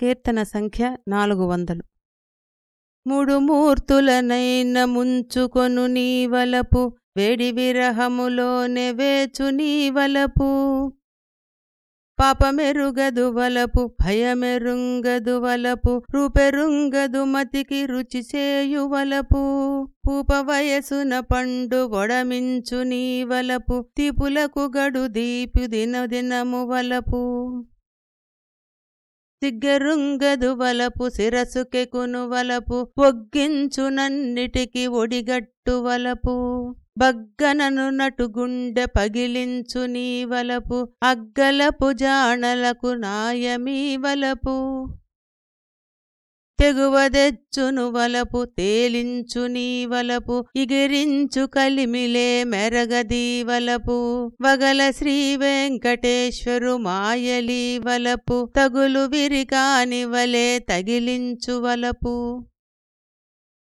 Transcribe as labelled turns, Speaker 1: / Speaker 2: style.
Speaker 1: కీర్తన సంఖ్య నాలుగు వందలు. మూడు మూర్తులనైన ముంచుకొను నీవలపు వేడి విరహములోనే వేచు నీవలపు పాపమెరుగదు వలపు భయమెరుంగదు వలపు రూపెరుంగదు మతికి రుచి చేయువలపు పూప వయసున పండు వడమించు నీవలపు తిపులకు గడు దీపు దినదినము వలపు. సిగ్గరుంగదు వలపు శిరసుకెకును వలపు ఒగ్గించునన్నిటికి ఒడిగట్టు వలపు. బగ్గనను నటుగుండె పగిలించు నీ వలపు అగ్గలపు జాణలకు నాయమీ వలపు. తెగువదెచ్చును వలపు తేలించు నీ వలపు ఇగిరించు కలిమిలే మెరగదీ వలపు. వగల శ్రీ వెంకటేశ్వరు మాయలీ వలపు తగులు విరికాని వలే తగిలించు వలపు.